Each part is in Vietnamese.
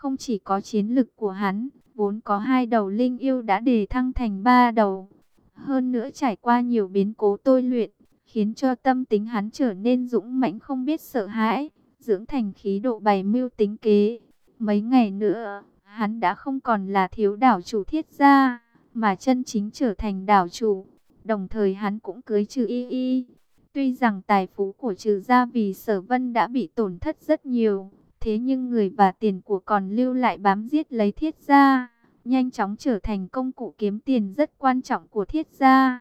Không chỉ có chiến lực của hắn, vốn có hai đầu linh yêu đã đề thăng thành ba đầu. Hơn nữa trải qua nhiều biến cố tôi luyện, khiến cho tâm tính hắn trở nên dũng mãnh không biết sợ hãi, dưỡng thành khí độ bày mưu tính kế. Mấy ngày nữa, hắn đã không còn là thiếu đảo chủ thiết gia, mà chân chính trở thành đảo chủ. Đồng thời hắn cũng cưới trừ y y. Tuy rằng tài phú của trừ gia vì sở vân đã bị tổn thất rất nhiều, thế nhưng người và tiền của còn lưu lại bám giết lấy thiết gia, nhanh chóng trở thành công cụ kiếm tiền rất quan trọng của thiết gia.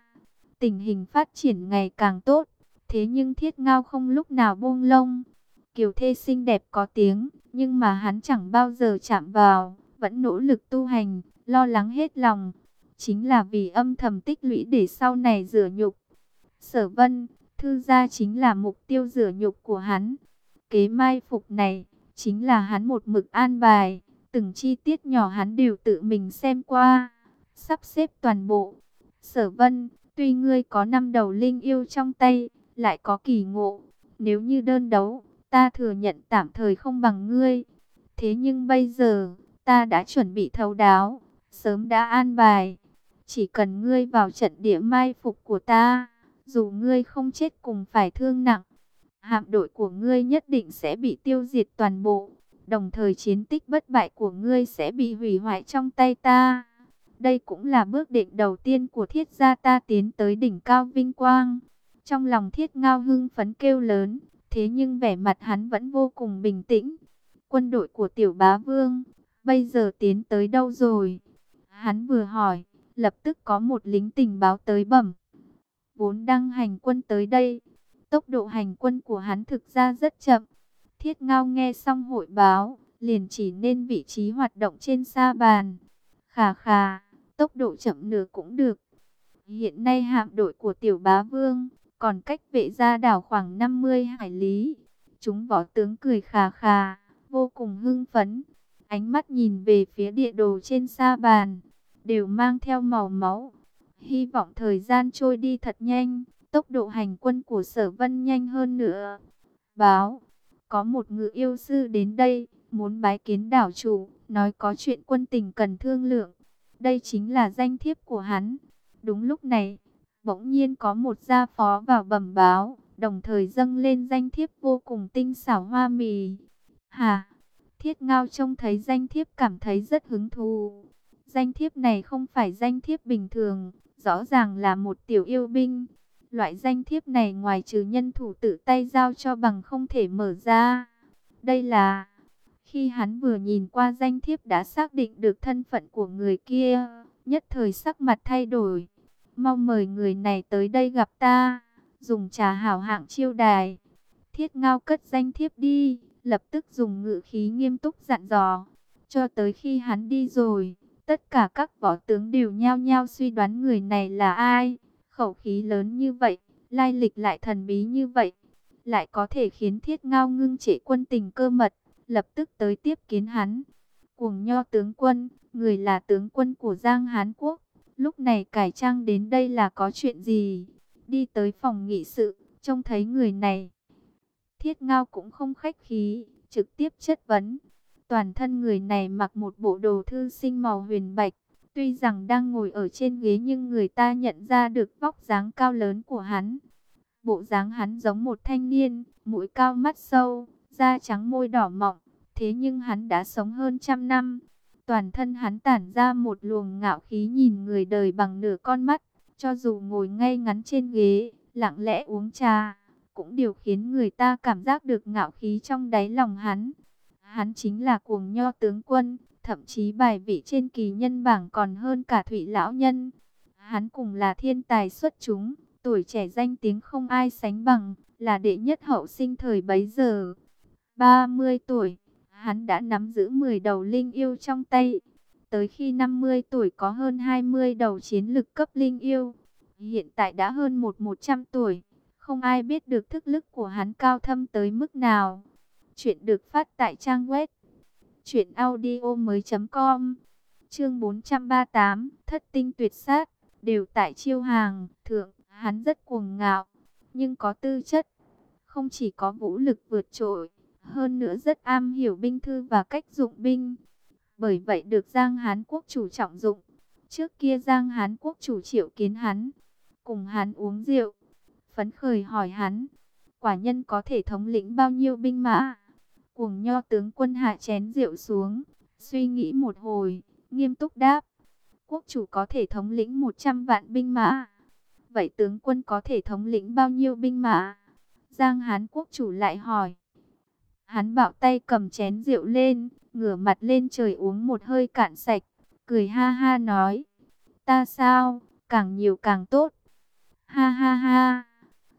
Tình hình phát triển ngày càng tốt, thế nhưng thiết ngao không lúc nào buông lông. Kiều thê xinh đẹp có tiếng, nhưng mà hắn chẳng bao giờ chạm vào, vẫn nỗ lực tu hành, lo lắng hết lòng. Chính là vì âm thầm tích lũy để sau này rửa nhục. Sở vân, thư gia chính là mục tiêu rửa nhục của hắn. Kế mai phục này, chính là hắn một mực an bài. Từng chi tiết nhỏ hắn đều tự mình xem qua, sắp xếp toàn bộ. Sở vân, tuy ngươi có năm đầu linh yêu trong tay, lại có kỳ ngộ. Nếu như đơn đấu, ta thừa nhận tạm thời không bằng ngươi. Thế nhưng bây giờ, ta đã chuẩn bị thấu đáo, sớm đã an bài. Chỉ cần ngươi vào trận địa mai phục của ta, dù ngươi không chết cùng phải thương nặng, hạm đội của ngươi nhất định sẽ bị tiêu diệt toàn bộ. Đồng thời chiến tích bất bại của ngươi sẽ bị hủy hoại trong tay ta. Đây cũng là bước định đầu tiên của thiết gia ta tiến tới đỉnh cao vinh quang. Trong lòng thiết ngao hưng phấn kêu lớn, thế nhưng vẻ mặt hắn vẫn vô cùng bình tĩnh. Quân đội của tiểu bá vương, bây giờ tiến tới đâu rồi? Hắn vừa hỏi, lập tức có một lính tình báo tới bẩm. Vốn đang hành quân tới đây, tốc độ hành quân của hắn thực ra rất chậm. Thiết ngao nghe xong hội báo, liền chỉ nên vị trí hoạt động trên sa bàn. Khà khà, tốc độ chậm nửa cũng được. Hiện nay hạm đội của tiểu bá vương, còn cách vệ gia đảo khoảng 50 hải lý. Chúng võ tướng cười khà khà, vô cùng hưng phấn. Ánh mắt nhìn về phía địa đồ trên sa bàn, đều mang theo màu máu. Hy vọng thời gian trôi đi thật nhanh, tốc độ hành quân của sở vân nhanh hơn nữa. Báo, có một ngự yêu sư đến đây, muốn bái kiến đảo chủ, nói có chuyện quân tình cần thương lượng. Đây chính là danh thiếp của hắn. Đúng lúc này, bỗng nhiên có một gia phó vào bẩm báo, đồng thời dâng lên danh thiếp vô cùng tinh xảo hoa mì. Hà, thiết ngao trông thấy danh thiếp cảm thấy rất hứng thú. Danh thiếp này không phải danh thiếp bình thường, rõ ràng là một tiểu yêu binh. Loại danh thiếp này ngoài trừ nhân thủ tự tay giao cho bằng không thể mở ra. Đây là... Khi hắn vừa nhìn qua danh thiếp đã xác định được thân phận của người kia, nhất thời sắc mặt thay đổi. Mong mời người này tới đây gặp ta, dùng trà hảo hạng chiêu đài. Thiết ngao cất danh thiếp đi, lập tức dùng ngự khí nghiêm túc dặn dò. Cho tới khi hắn đi rồi, tất cả các võ tướng đều nhao nhao suy đoán người này là ai. Khẩu khí lớn như vậy, lai lịch lại thần bí như vậy, lại có thể khiến thiết ngao ngưng trễ quân tình cơ mật, lập tức tới tiếp kiến hắn. Cuồng nho tướng quân, người là tướng quân của Giang Hán Quốc, lúc này cải trang đến đây là có chuyện gì? Đi tới phòng nghị sự, trông thấy người này. Thiết ngao cũng không khách khí, trực tiếp chất vấn. Toàn thân người này mặc một bộ đồ thư sinh màu huyền bạch, Tuy rằng đang ngồi ở trên ghế nhưng người ta nhận ra được vóc dáng cao lớn của hắn. Bộ dáng hắn giống một thanh niên, mũi cao mắt sâu, da trắng môi đỏ mọng. Thế nhưng hắn đã sống hơn trăm năm. Toàn thân hắn tản ra một luồng ngạo khí nhìn người đời bằng nửa con mắt. Cho dù ngồi ngay ngắn trên ghế, lặng lẽ uống trà, cũng điều khiến người ta cảm giác được ngạo khí trong đáy lòng hắn. Hắn chính là cuồng nho tướng quân, Thậm chí bài vị trên kỳ nhân bảng còn hơn cả Thụy Lão Nhân. Hắn cùng là thiên tài xuất chúng, tuổi trẻ danh tiếng không ai sánh bằng, là đệ nhất hậu sinh thời bấy giờ. 30 tuổi, hắn đã nắm giữ 10 đầu linh yêu trong tay. Tới khi 50 tuổi có hơn 20 đầu chiến lực cấp linh yêu. Hiện tại đã hơn một 100 tuổi, không ai biết được thức lực của hắn cao thâm tới mức nào. Chuyện được phát tại trang web Chuyện audio mới com Chương 438 Thất tinh tuyệt sát Đều tại chiêu hàng Thượng Hắn rất cuồng ngạo Nhưng có tư chất Không chỉ có vũ lực vượt trội hơn nữa rất am hiểu binh thư và cách dụng binh. Bởi vậy được Giang Hán quốc chủ trọng dụng. Trước kia Giang Hán quốc chủ triệu kiến hắn, cùng hắn uống rượu, phấn khởi hỏi hắn, quả nhân có thể thống lĩnh bao nhiêu binh mã. Cuồng nho tướng quân hạ chén rượu xuống, suy nghĩ một hồi, nghiêm túc đáp, quốc chủ có thể thống lĩnh 100 vạn binh mã. Vậy tướng quân có thể thống lĩnh bao nhiêu binh mã? Giang Hán quốc chủ lại hỏi. Hắn bạo tay cầm chén rượu lên, ngửa mặt lên trời uống một hơi cạn sạch, cười ha ha nói. Ta sao, càng nhiều càng tốt. Ha ha ha.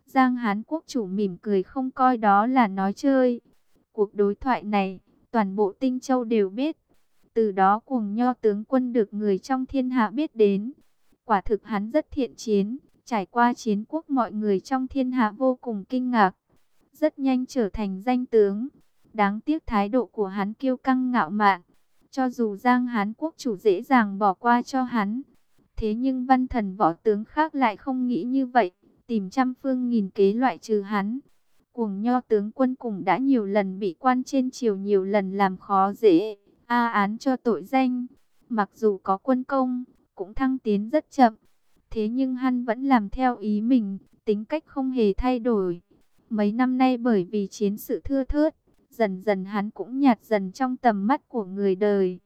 Giang Hán quốc chủ mỉm cười không coi đó là nói chơi. Cuộc đối thoại này, toàn bộ tinh châu đều biết. Từ đó cuồng nho tướng quân được người trong thiên hạ biết đến. Quả thực hắn rất thiện chiến, trải qua chiến quốc mọi người trong thiên hạ vô cùng kinh ngạc. Rất nhanh trở thành danh tướng. Đáng tiếc thái độ của hắn kiêu căng ngạo mạn. Cho dù Giang Hán quốc chủ dễ dàng bỏ qua cho hắn. Thế nhưng văn thần võ tướng khác lại không nghĩ như vậy. Tìm trăm phương nghìn kế loại trừ hắn. Cuồng nho tướng quân cùng đã nhiều lần bị quan trên triều nhiều lần làm khó dễ. A án cho tội danh. Mặc dù có quân công, cũng thăng tiến rất chậm. Thế nhưng hắn vẫn làm theo ý mình, tính cách không hề thay đổi. Mấy năm nay bởi vì chiến sự thưa thớt, dần dần hắn cũng nhạt dần trong tầm mắt của người đời.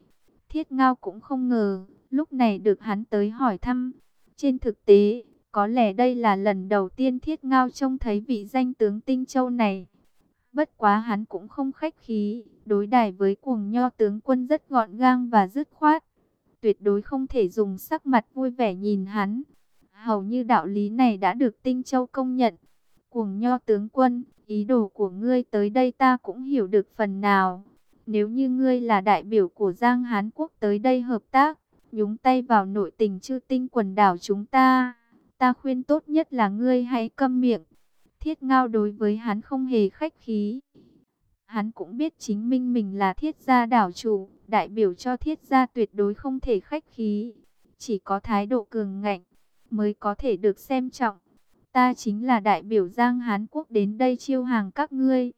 Thiết Ngao cũng không ngờ, lúc này được hắn tới hỏi thăm. Trên thực tế, có lẽ đây là lần đầu tiên Thiết Ngao trông thấy vị danh tướng Tinh Châu này. Bất quá hắn cũng không khách khí, đối đài với cuồng nho tướng quân rất gọn gàng và dứt khoát. Tuyệt đối không thể dùng sắc mặt vui vẻ nhìn hắn. Hầu như đạo lý này đã được Tinh Châu công nhận. Cuồng nho tướng quân, ý đồ của ngươi tới đây ta cũng hiểu được phần nào. Nếu như ngươi là đại biểu của Giang Hán Quốc tới đây hợp tác, nhúng tay vào nội tình chư tinh quần đảo chúng ta, ta khuyên tốt nhất là ngươi hãy câm miệng. Thiết ngao đối với hắn không hề khách khí. Hắn cũng biết chính minh mình là thiết gia đảo chủ, đại biểu cho thiết gia tuyệt đối không thể khách khí. Chỉ có thái độ cường ngạnh mới có thể được xem trọng. Ta chính là đại biểu Giang Hán Quốc đến đây chiêu hàng các ngươi.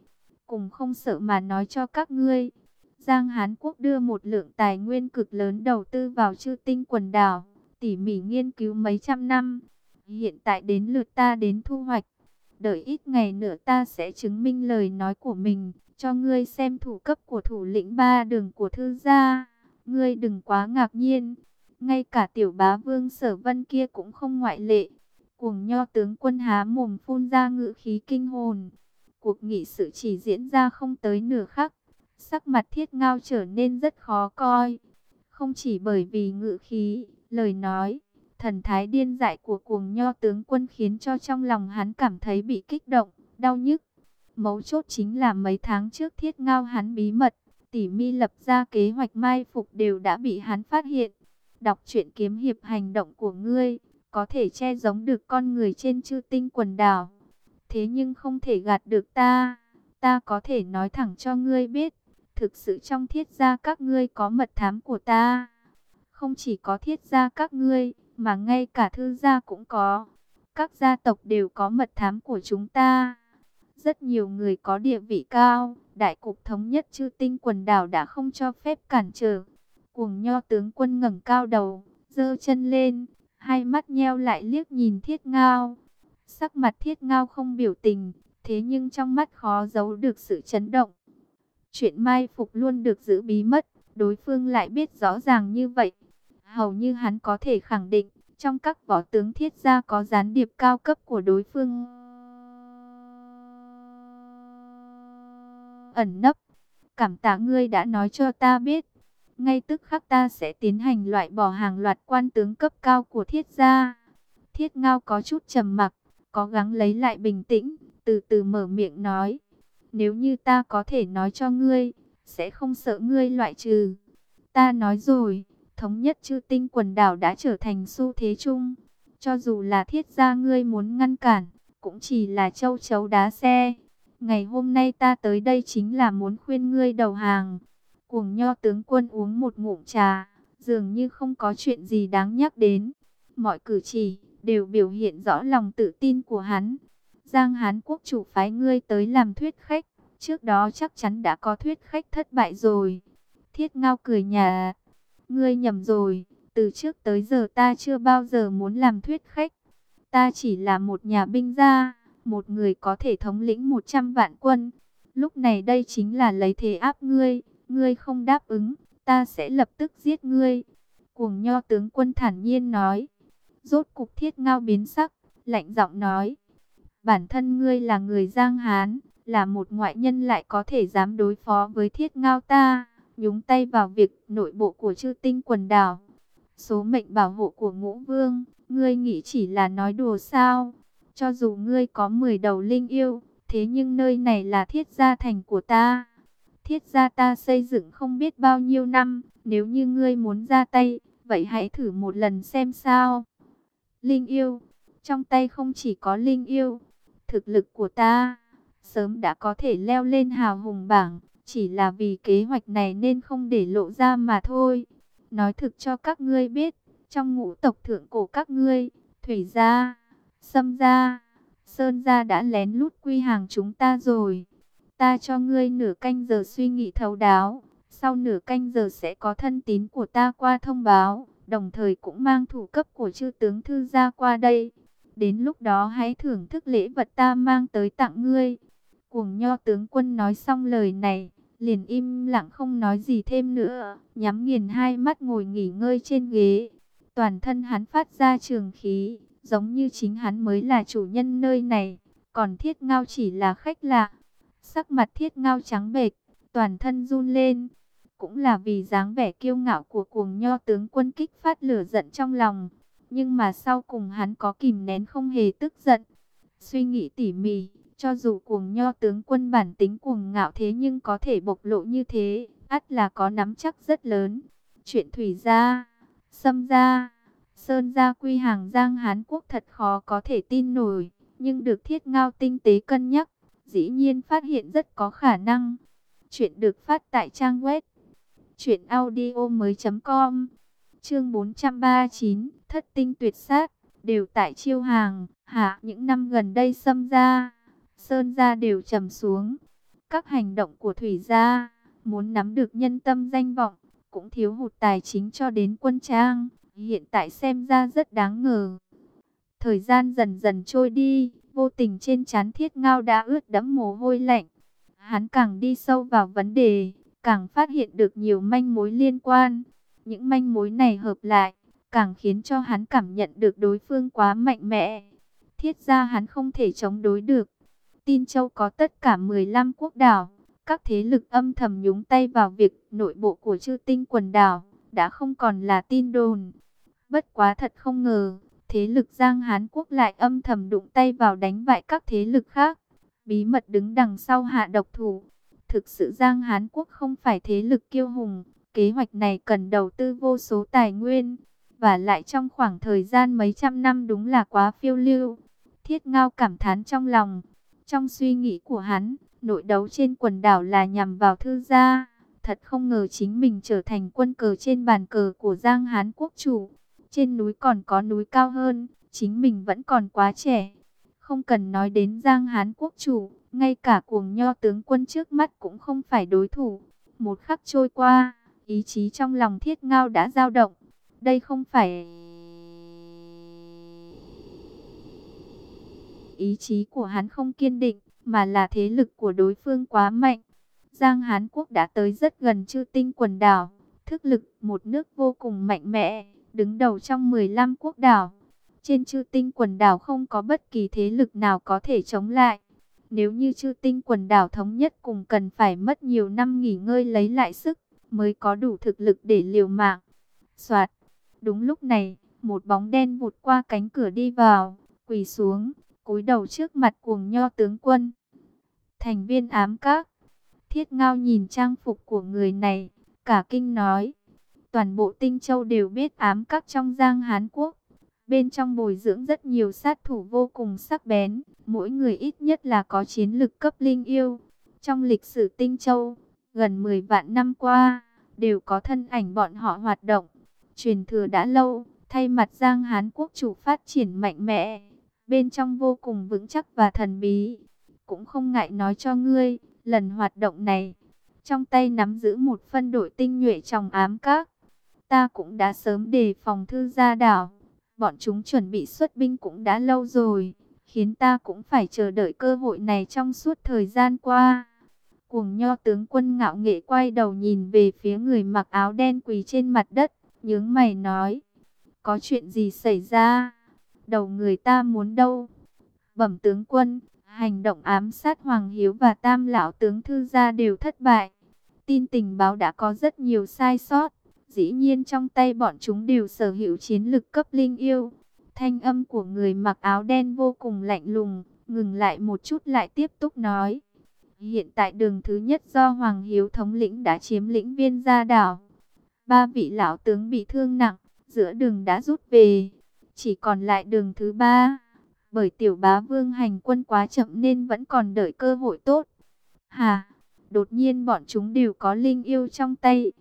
Cùng không sợ mà nói cho các ngươi. Giang Hán Quốc đưa một lượng tài nguyên cực lớn đầu tư vào chư tinh quần đảo. Tỉ mỉ nghiên cứu mấy trăm năm. Hiện tại đến lượt ta đến thu hoạch. Đợi ít ngày nữa ta sẽ chứng minh lời nói của mình. Cho ngươi xem thủ cấp của thủ lĩnh ba đường của thư gia. Ngươi đừng quá ngạc nhiên. Ngay cả tiểu bá vương sở vân kia cũng không ngoại lệ. Cuồng nho tướng quân há mồm phun ra ngữ khí kinh hồn. Cuộc nghị sự chỉ diễn ra không tới nửa khắc. Sắc mặt thiết ngao trở nên rất khó coi. Không chỉ bởi vì ngữ khí, lời nói, thần thái điên dại của cuồng nho tướng quân khiến cho trong lòng hắn cảm thấy bị kích động, đau nhức. Mấu chốt chính là mấy tháng trước thiết ngao hắn bí mật, tỉ mi lập ra kế hoạch mai phục đều đã bị hắn phát hiện. Đọc truyện kiếm hiệp hành động của ngươi, có thể che giống được con người trên chư tinh quần đảo. Thế nhưng không thể gạt được ta. Ta có thể nói thẳng cho ngươi biết, thực sự trong thiết gia các ngươi có mật thám của ta. Không chỉ có thiết gia các ngươi, mà ngay cả thư gia cũng có. Các gia tộc đều có mật thám của chúng ta. Rất nhiều người có địa vị cao, đại cục thống nhất chư tinh quần đảo đã không cho phép cản trở. Cuồng nho tướng quân ngẩng cao đầu, giơ chân lên, hai mắt nheo lại liếc nhìn thiết ngao. Sắc mặt thiết ngao không biểu tình, thế nhưng trong mắt khó giấu được sự chấn động. Chuyện mai phục luôn được giữ bí mật, đối phương lại biết rõ ràng như vậy. Hầu như hắn có thể khẳng định, trong các võ tướng thiết gia có gián điệp cao cấp của đối phương. Ẩn nấp, cảm tạ ngươi đã nói cho ta biết. Ngay tức khắc ta sẽ tiến hành loại bỏ hàng loạt quan tướng cấp cao của thiết gia. Thiết ngao có chút trầm mặc, có gắng lấy lại bình tĩnh, từ từ mở miệng nói. Nếu như ta có thể nói cho ngươi, sẽ không sợ ngươi loại trừ. Ta nói rồi, thống nhất chư tinh quần đảo đã trở thành xu thế chung. Cho dù là thiết gia ngươi muốn ngăn cản, cũng chỉ là châu chấu đá xe. Ngày hôm nay ta tới đây chính là muốn khuyên ngươi đầu hàng. Cuồng nho tướng quân uống một ngụm trà, dường như không có chuyện gì đáng nhắc đến. Mọi cử chỉ đều biểu hiện rõ lòng tự tin của hắn. Giang Hán quốc chủ phái ngươi tới làm thuyết khách, Trước đó chắc chắn đã có thuyết khách thất bại rồi. Thiết ngao cười nhà. Ngươi nhầm rồi. Từ trước tới giờ ta chưa bao giờ muốn làm thuyết khách. Ta chỉ là một nhà binh gia. Một người có thể thống lĩnh 100 vạn quân. Lúc này đây chính là lấy thế áp ngươi. Ngươi không đáp ứng. Ta sẽ lập tức giết ngươi. Cuồng nho tướng quân thản nhiên nói. Rốt cục thiết ngao biến sắc. Lạnh giọng nói. Bản thân ngươi là người Giang Hán là một ngoại nhân lại có thể dám đối phó với thiết ngao ta, nhúng tay vào việc nội bộ của chư tinh quần đảo. Số mệnh bảo hộ của ngũ vương, ngươi nghĩ chỉ là nói đùa sao? Cho dù ngươi có 10 đầu linh yêu, thế nhưng nơi này là thiết gia thành của ta. Thiết gia ta xây dựng không biết bao nhiêu năm, nếu như ngươi muốn ra tay, vậy hãy thử một lần xem sao. Linh yêu, trong tay không chỉ có linh yêu, thực lực của ta sớm đã có thể leo lên hào hùng bảng, chỉ là vì kế hoạch này nên không để lộ ra mà thôi. Nói thực cho các ngươi biết, trong ngũ tộc thượng cổ các ngươi, Thủy gia, Sâm gia, Sơn gia đã lén lút quy hàng chúng ta rồi. Ta cho ngươi nửa canh giờ suy nghĩ thấu đáo, sau nửa canh giờ sẽ có thân tín của ta qua thông báo, đồng thời cũng mang thủ cấp của chư tướng thư gia qua đây. Đến lúc đó hãy thưởng thức lễ vật ta mang tới tặng ngươi. Cuồng nho tướng quân nói xong lời này, liền im lặng không nói gì thêm nữa, nhắm nghiền hai mắt ngồi nghỉ ngơi trên ghế. Toàn thân hắn phát ra trường khí, giống như chính hắn mới là chủ nhân nơi này, còn thiết ngao chỉ là khách lạ. Sắc mặt thiết ngao trắng bệch, toàn thân run lên. Cũng là vì dáng vẻ kiêu ngạo của cuồng nho tướng quân kích phát lửa giận trong lòng. Nhưng mà sau cùng hắn có kìm nén không hề tức giận. Suy nghĩ tỉ mỉ, cho dù cuồng nho tướng quân bản tính cuồng ngạo thế nhưng có thể bộc lộ như thế, ắt là có nắm chắc rất lớn. Chuyện thủy gia, xâm gia, sơn gia quy hàng giang Hán Quốc thật khó có thể tin nổi, nhưng được thiết ngao tinh tế cân nhắc, dĩ nhiên phát hiện rất có khả năng. Chuyện được phát tại trang web truyệnaudiomoi.com. Chương 439, Thất tinh tuyệt sát, đều tại chiêu hàng, hạ những năm gần đây xâm gia Sơn gia đều trầm xuống. Các hành động của Thủy gia, muốn nắm được nhân tâm danh vọng, cũng thiếu hụt tài chính cho đến quân trang, hiện tại xem ra rất đáng ngờ. Thời gian dần dần trôi đi, vô tình trên chán thiết ngao đã ướt đẫm mồ hôi lạnh. Hắn càng đi sâu vào vấn đề, càng phát hiện được nhiều manh mối liên quan. Những manh mối này hợp lại, càng khiến cho hắn cảm nhận được đối phương quá mạnh mẽ. Thiết ra hắn không thể chống đối được. Tin Châu có tất cả 15 quốc đảo. Các thế lực âm thầm nhúng tay vào việc nội bộ của chư tinh quần đảo, đã không còn là tin đồn. Bất quá thật không ngờ, thế lực Giang Hán Quốc lại âm thầm đụng tay vào đánh bại các thế lực khác. Bí mật đứng đằng sau hạ độc thủ. Thực sự Giang Hán Quốc không phải thế lực kiêu hùng, kế hoạch này cần đầu tư vô số tài nguyên. Và lại trong khoảng thời gian mấy trăm năm đúng là quá phiêu lưu. Thiết Ngao cảm thán trong lòng, trong suy nghĩ của hắn, nội đấu trên quần đảo là nhằm vào thư gia. Thật không ngờ chính mình trở thành quân cờ trên bàn cờ của Giang Hán quốc chủ. Trên núi còn có núi cao hơn, chính mình vẫn còn quá trẻ. Không cần nói đến Giang Hán quốc chủ, ngay cả cuồng nho tướng quân trước mắt cũng không phải đối thủ. Một khắc trôi qua, ý chí trong lòng thiết ngao đã dao động. Đây không phải... ý chí của hắn không kiên định, mà là thế lực của đối phương quá mạnh. Giang Hán Quốc đã tới rất gần chư tinh quần đảo, thức lực một nước vô cùng mạnh mẽ, đứng đầu trong 15 quốc đảo. Trên chư tinh quần đảo không có bất kỳ thế lực nào có thể chống lại. Nếu như chư tinh quần đảo thống nhất cùng cần phải mất nhiều năm nghỉ ngơi lấy lại sức, mới có đủ thực lực để liều mạng. Soạt, đúng lúc này, một bóng đen vụt qua cánh cửa đi vào, quỳ xuống, cúi đầu trước mặt cuồng nho tướng quân. Thành viên ám các, thiết ngao nhìn trang phục của người này, cả kinh nói. Toàn bộ tinh châu đều biết ám các trong giang Hán Quốc. Bên trong bồi dưỡng rất nhiều sát thủ vô cùng sắc bén, mỗi người ít nhất là có chiến lực cấp linh yêu. Trong lịch sử tinh châu, gần 10 vạn năm qua, đều có thân ảnh bọn họ hoạt động. Truyền thừa đã lâu, thay mặt Giang Hán Quốc chủ phát triển mạnh mẽ bên trong vô cùng vững chắc và thần bí. Cũng không ngại nói cho ngươi, Lần hoạt động này, trong tay nắm giữ một phân đội tinh nhuệ trong ám các. Ta cũng đã sớm đề phòng thư gia đảo. Bọn chúng chuẩn bị xuất binh cũng đã lâu rồi, khiến ta cũng phải chờ đợi cơ hội này trong suốt thời gian qua. Cuồng nho tướng quân ngạo nghệ quay đầu nhìn về phía người mặc áo đen quỳ trên mặt đất, nhướng mày nói. Có chuyện gì xảy ra? Đầu người ta muốn đâu? Bẩm tướng quân, hành động ám sát Hoàng Hiếu và Tam Lão tướng Thư Gia đều thất bại. Tin tình báo đã có rất nhiều sai sót. Dĩ nhiên trong tay bọn chúng đều sở hữu chiến lực cấp linh yêu. Thanh âm của người mặc áo đen vô cùng lạnh lùng, ngừng lại một chút lại tiếp tục nói. Hiện tại đường thứ nhất do Hoàng Hiếu thống lĩnh đã chiếm lĩnh viên gia đảo. Ba vị lão tướng bị thương nặng, giữa đường đã rút về. Chỉ còn lại đường thứ ba. Bởi tiểu bá vương hành quân quá chậm nên vẫn còn đợi cơ hội tốt. Hà, đột nhiên bọn chúng đều có linh yêu trong tay.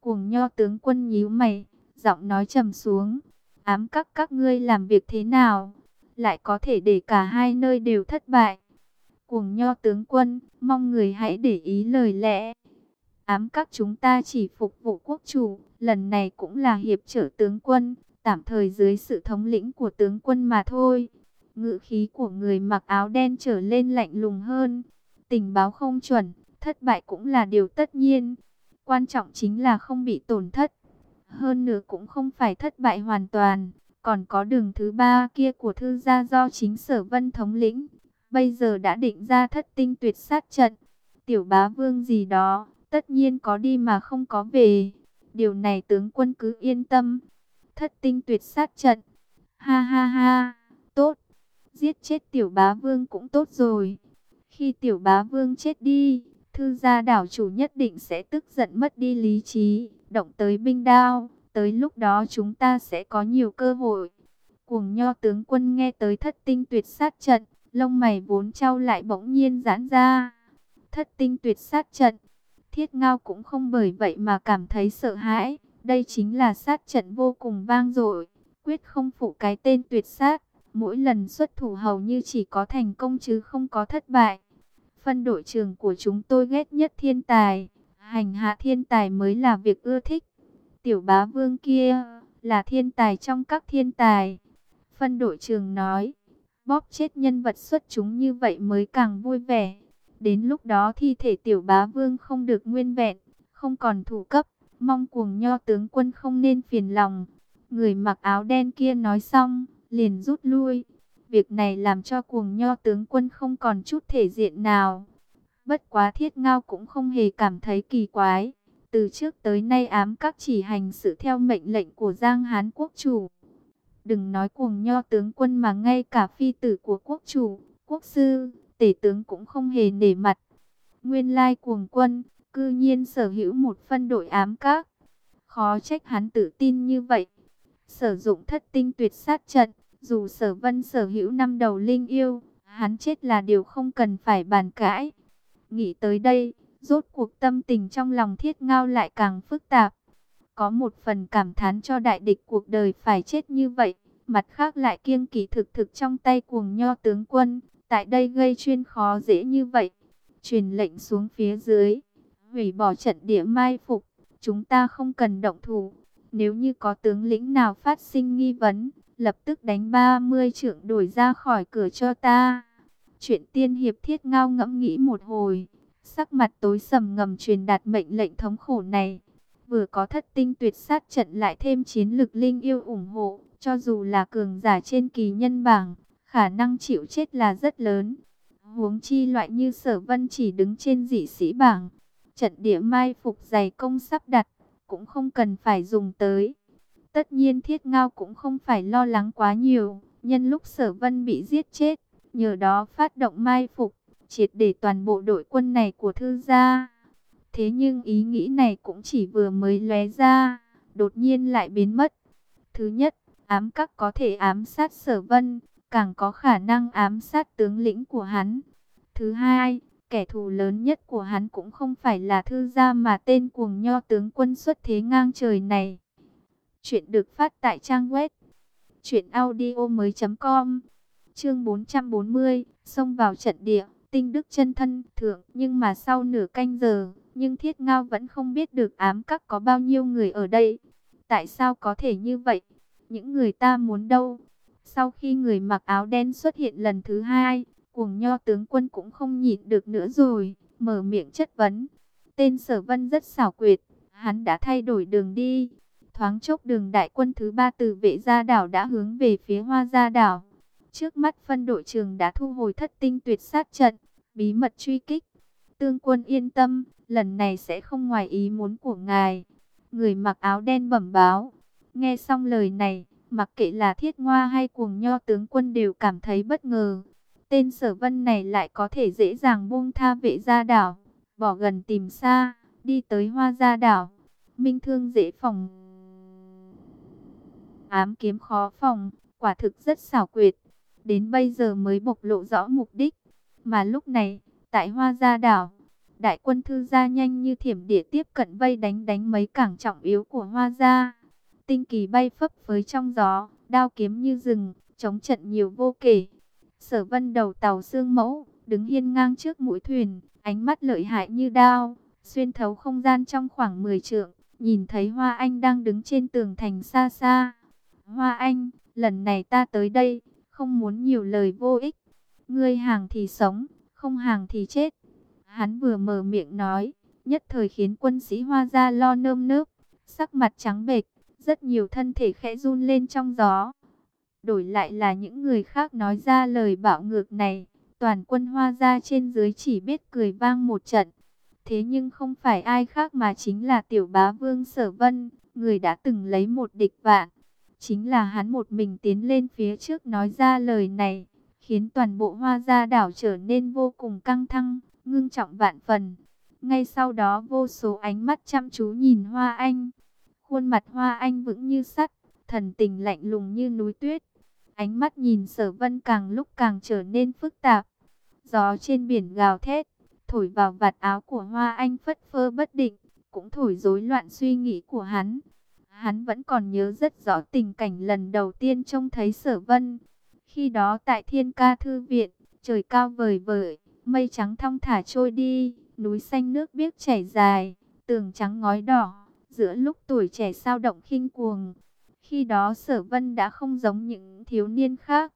Cuồng nho tướng quân nhíu mày, giọng nói trầm xuống. Ám các các ngươi làm việc thế nào? Lại có thể để cả hai nơi đều thất bại. Cuồng nho tướng quân, mong người hãy để ý lời lẽ. Ám các chúng ta chỉ phục vụ quốc chủ, lần này cũng là hiệp trở tướng quân, tạm thời dưới sự thống lĩnh của tướng quân mà thôi. Ngữ khí của người mặc áo đen trở lên lạnh lùng hơn. Tình báo không chuẩn, thất bại cũng là điều tất nhiên. Quan trọng chính là không bị tổn thất. Hơn nữa cũng không phải thất bại hoàn toàn. Còn có đường thứ ba kia của thư gia do chính sở vân thống lĩnh. Bây giờ đã định ra thất tinh tuyệt sát trận. Tiểu bá vương gì đó, tất nhiên có đi mà không có về. Điều này tướng quân cứ yên tâm. Thất tinh tuyệt sát trận. Ha ha ha, tốt. Giết chết tiểu bá vương cũng tốt rồi. Khi tiểu bá vương chết đi, thư gia đảo chủ nhất định sẽ tức giận mất đi lý trí, động tới binh đao. Tới lúc đó chúng ta sẽ có nhiều cơ hội. Cuồng nho tướng quân nghe tới thất tinh tuyệt sát trận, lông mày vốn trao lại bỗng nhiên giãn ra. Thất tinh tuyệt sát trận, thiết ngao cũng không bởi vậy mà cảm thấy sợ hãi. Đây chính là sát trận vô cùng vang dội, quyết không phụ cái tên tuyệt sát. Mỗi lần xuất thủ hầu như chỉ có thành công chứ không có thất bại. Phân đội trưởng của chúng tôi ghét nhất thiên tài. Hành hạ thiên tài mới là việc ưa thích. Tiểu bá vương kia là thiên tài trong các thiên tài. Phân đội trưởng nói. Bóp chết nhân vật xuất chúng như vậy mới càng vui vẻ. Đến lúc đó thi thể tiểu bá vương không được nguyên vẹn. Không còn thủ cấp. Mong cuồng nho tướng quân không nên phiền lòng. Người mặc áo đen kia nói xong liền rút lui. Việc này làm cho cuồng nho tướng quân không còn chút thể diện nào. Bất quá thiết ngao cũng không hề cảm thấy kỳ quái. Từ trước tới nay ám các chỉ hành sự theo mệnh lệnh của Giang Hán quốc chủ. Đừng nói cuồng nho tướng quân mà ngay cả phi tử của quốc chủ, quốc sư, tể tướng cũng không hề nể mặt. Nguyên lai cuồng quân, cư nhiên sở hữu một phân đội ám các. Khó trách hắn tự tin như vậy. Sử dụng thất tinh tuyệt sát trận, dù sở vân sở hữu năm đầu linh yêu, hắn chết là điều không cần phải bàn cãi. Nghĩ tới đây, rốt cuộc tâm tình trong lòng thiết ngao lại càng phức tạp. Có một phần cảm thán cho đại địch cuộc đời phải chết như vậy, mặt khác lại kiêng kỵ thực thực trong tay cuồng nho tướng quân, tại đây gây chuyên khó dễ như vậy. Truyền lệnh xuống phía dưới, hủy bỏ trận địa mai phục, chúng ta không cần động thủ. Nếu như có tướng lĩnh nào phát sinh nghi vấn, lập tức đánh 30 trưởng đổi ra khỏi cửa cho ta. Chuyện tiên hiệp thiết ngao ngẫm nghĩ một hồi, sắc mặt tối sầm ngầm truyền đạt mệnh lệnh thống khổ này. Vừa có thất tinh tuyệt sát trận lại thêm chiến lực linh yêu ủng hộ, cho dù là cường giả trên kỳ nhân bảng, khả năng chịu chết là rất lớn. Huống chi loại như sở vân chỉ đứng trên dị sĩ bảng, trận địa mai phục dày công sắp đặt, cũng không cần phải dùng tới. Tất nhiên thiết ngao cũng không phải lo lắng quá nhiều, nhân lúc sở vân bị giết chết, nhờ đó phát động mai phục, triệt để toàn bộ đội quân này của thư gia. Thế nhưng ý nghĩ này cũng chỉ vừa mới lóe ra, đột nhiên lại biến mất. Thứ nhất, ám các có thể ám sát sở vân, càng có khả năng ám sát tướng lĩnh của hắn. Thứ hai, kẻ thù lớn nhất của hắn cũng không phải là thư gia mà tên cuồng nho tướng quân xuất thế ngang trời này. Chuyện được phát tại trang web truyệnaudiomoi.com. Chương 440, xông vào trận địa, tinh đức chân thân thượng. Nhưng mà sau nửa canh giờ, nhưng thiết ngao vẫn không biết được ám các có bao nhiêu người ở đây. Tại sao có thể như vậy? Những người ta muốn đâu? Sau khi người mặc áo đen xuất hiện lần thứ hai, cuồng nho tướng quân cũng không nhịn được nữa rồi, mở miệng chất vấn. Tên sở vân rất xảo quyệt, hắn đã thay đổi đường đi. Thoáng chốc đường đại quân thứ ba từ vệ gia đảo đã hướng về phía hoa gia đảo. Trước mắt phân đội trường đã thu hồi thất tinh tuyệt sát trận, bí mật truy kích. Tương quân yên tâm, lần này sẽ không ngoài ý muốn của ngài. Người mặc áo đen bẩm báo. Nghe xong lời này, mặc kệ là thiết ngoa hay cuồng nho tướng quân đều cảm thấy bất ngờ. Tên sở vân này lại có thể dễ dàng buông tha vệ gia đảo, bỏ gần tìm xa, đi tới hoa gia đảo. Minh thương dễ phòng. Ám kiếm khó phòng, quả thực rất xảo quyệt. Đến bây giờ mới bộc lộ rõ mục đích. Mà lúc này, tại hoa gia đảo, đại quân thư gia nhanh như thiểm địa tiếp cận vây đánh đánh mấy cảng trọng yếu của hoa gia. Tinh kỳ bay phấp phới trong gió, đao kiếm như rừng, chống trận nhiều vô kể. Sở vân đầu tàu xương mẫu, đứng hiên ngang trước mũi thuyền, ánh mắt lợi hại như đao, xuyên thấu không gian trong khoảng 10 trượng, nhìn thấy Hoa Anh đang đứng trên tường thành xa xa. Hoa Anh, lần này ta tới đây, không muốn nhiều lời vô ích. Ngươi hàng thì sống, không hàng thì chết. Hắn vừa mở miệng nói, nhất thời khiến quân sĩ Hoa gia lo nơm nớp, sắc mặt trắng bệch, rất nhiều thân thể khẽ run lên trong gió. Đổi lại là những người khác nói ra lời bạo ngược này, toàn quân hoa gia trên dưới chỉ biết cười vang một trận. Thế nhưng không phải ai khác mà chính là tiểu bá vương sở vân, người đã từng lấy một địch vạn. Chính là hắn một mình tiến lên phía trước nói ra lời này, khiến toàn bộ hoa gia đảo trở nên vô cùng căng thẳng, ngưng trọng vạn phần. Ngay sau đó vô số ánh mắt chăm chú nhìn hoa anh. Khuôn mặt hoa anh vững như sắt, thần tình lạnh lùng như núi tuyết. Ánh mắt nhìn sở vân càng lúc càng trở nên phức tạp. Gió trên biển gào thét, thổi vào vạt áo của Hoa Anh phất phơ bất định, cũng thổi rối loạn suy nghĩ của hắn. Hắn vẫn còn nhớ rất rõ tình cảnh lần đầu tiên trông thấy sở vân. Khi đó tại thiên ca thư viện, trời cao vời vợi, mây trắng thong thả trôi đi, núi xanh nước biếc chảy dài, tường trắng ngói đỏ, giữa lúc tuổi trẻ sao động khinh cuồng. Khi đó sở vân đã không giống những thiếu niên khác.